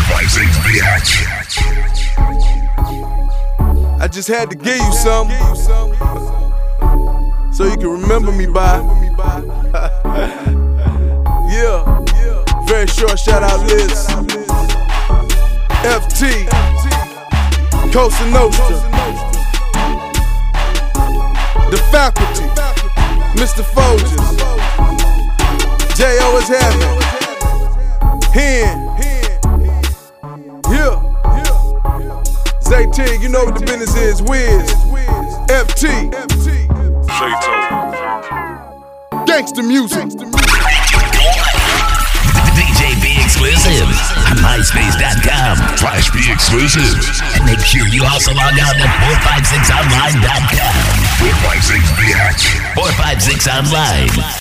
456 bitch. I just had to give you something so you can remember me by. yeah, very short shout out Liz. FT, Costa Nostra, The Faculty, Mr. Folgers, J.O. is heaven, Hen, Zay Tig, you know what the business is. Wiz, FT, gangster music. DJ B exclusive on MySpace.com. Flash B exclusive. And make sure you also log on to 456online.com. 456 bitch. 456 Online.